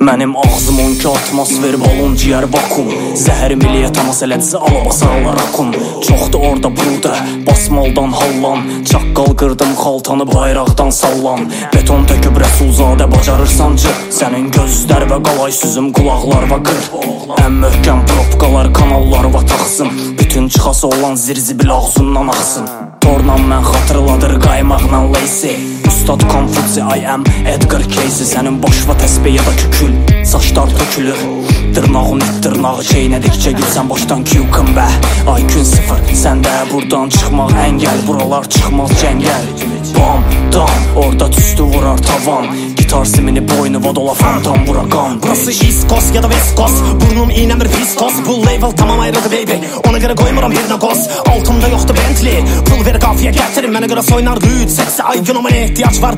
Mənim ağzım 12 atmosfer balon ciyər vakum Zəhər miliyə təmas elədisə alabasarlar akum. Çoxdur orada burada basmaldan hallan Çaqqal qırdım xaltanı bayraqdan sallan Beton töküb rəsulzadə bacarırsan cır Sənin gözlər və qalay süzüm qulaqlar və qır. Ən möhkəm propkalar kanallar və taxsın. Bütün çıxası olan zirzibil ağzından axsın. Tornan mən xatırladır qaymaqla Lacey Saç.com futsi IM Edgar Casey sənin başva təsbə ya da kükül Saçlar tökülür Dırnağım dırnağı çeynədikcə gülsən başdan kyukun bə. Aykün sıfır səndə burdan çıxmaq əngəl Buralar çıxmaz cəngəl. Bam, dam, o orada tüstü vurar tavan. Gitar simini boynuma dola fantom burakan. Burası East Coast ya da West Burnum iğnemdir pistos Bu label tamam ayrıldı baby. Ona göre koymuram bir nakoz. Altımda yoktu Bentley. Pul ver kafiye getirin. Bana göre soynar rüt Seksi IQ'numa ne ihtiyaç var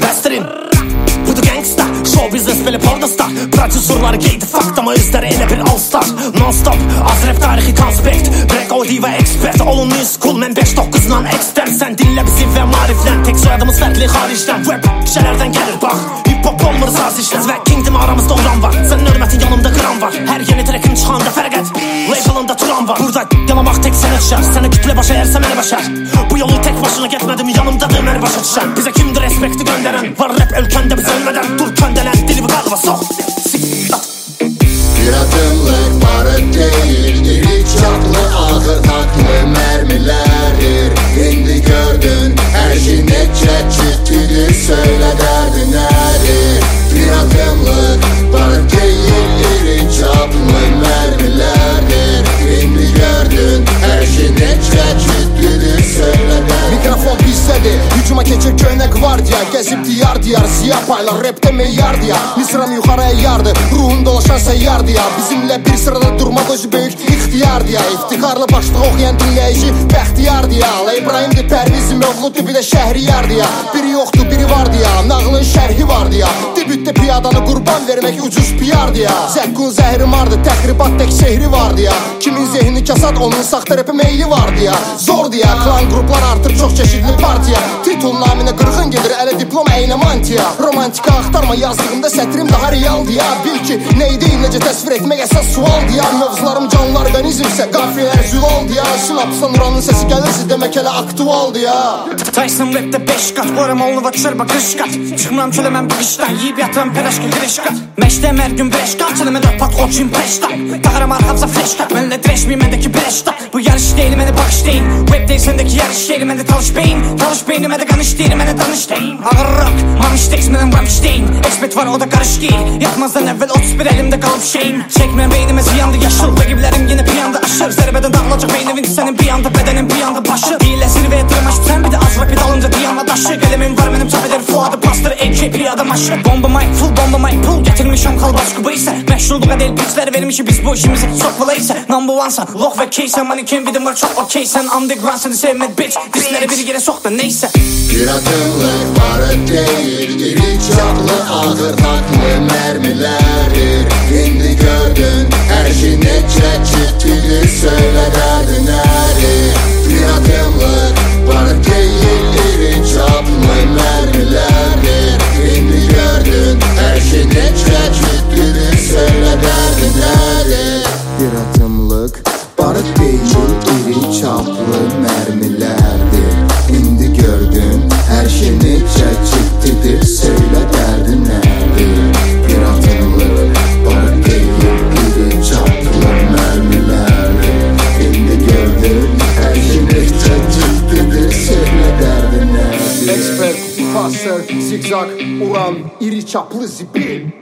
spelen pornostar Praat je zorlar gate fuck. Dan is er in heb een alstar nonstop als er rechtvaardige transpect Brek al die wij expert al nu school. Men best stokkes aan extern. Zijn die lab zien ver maar vlent ik zou ons net liggen işten web şeylerden gelir bak Hipopolmur saz işlez ve kingdom aramızda olan var Senin ölmesin yanımda kram var Her yeni trekim çıkanda ferget Label'ında turan var Burada yalamak tek sen aşar Seni kitle başa yersem ele başar Bu yolu tek başına gitmedim yanımda döner başa düşer Bize kimdir respekti gönderen Var rap ülkende biz ölmeden dur köndelen adımlık barut değil İri çaplı ağır taklı mermilerdir كاسب ديار ديار سياقة على الراب كما يارديا مصرم يخرى يارد روهم دول شانسة يارديا بزم لا بير سرد الدور ما تجبيك اختيار ديا افتخار لباش تغوخ ينتن لايجي باختيار ديا على إبراهيم دي باريز مغلوط بلا شهر يارديا بري أختو بري وارديا نغل شهر وارديا تبت piyadanı qurban vermək ucuz piyar diya Zəkkun zəhri mardı təxribat tək şehri var diya Kimin zehni kasad onun saxta rapə meyli var diya Zor diya klan qruplar artır çox çeşidli partiya Titul naminə qırğın gedir ələ diplom əynə mantiya Romantika axtarma yazdığımda sətrim daha real diya Bil ki neydi necə təsvir etmək əsas sual diya Mövzularım canlı organizmsə qafiyələr zülal diya Sinapsdan uranın səsi gəlirsə demək elə aktual diya Tyson rapte 5 kat Varım olnu ve çırba kış kat. Çıkmam çölemem bu işten Yiyip yatıram peleşki giriş kat. Meştem her gün 5 kat. Çeleme dört pat koçuyum peşten Takarım arkamsa flash kat Benimle direş miyim bendeki breşta Bu yarış değil bende bakış değil Rap değil sendeki yarış değil Bende talış beyin. Talış beynime de kanış değil Bende danış değil Ağır rock Mamiş tekmeden ramiş değil Expert var o da karış değil. Yatmazdan evvel 31 elimde kalıp şeyim. Çekme beynime ziyandı yaşıl Ve gibilerim. Yine bir anda aşır. Zerbeden dağılacak beynimin senin bir anda Bedenin bir anda başı. Değil zirveye tırmaş sen bir de az rapid alınca diyanla daşı Gelimin var benim tepeleri fuadı pastır. AKP adam aşı Bomba mic full bomba mic pull Getirmişim kalbaş kubu ise. Meşhurluğa değil bitchler vermişi biz bu işimizi Çok kolay ise. Number one sen Loh ve keysen Mannequin vidim var. Çok okey. Sen Underground seni sevmedi bitch. Disleri bir yere sok da neyse. Bir adımlık İri çaplı ağır Expert, passer, zigzag, uran, iri çaplı zibil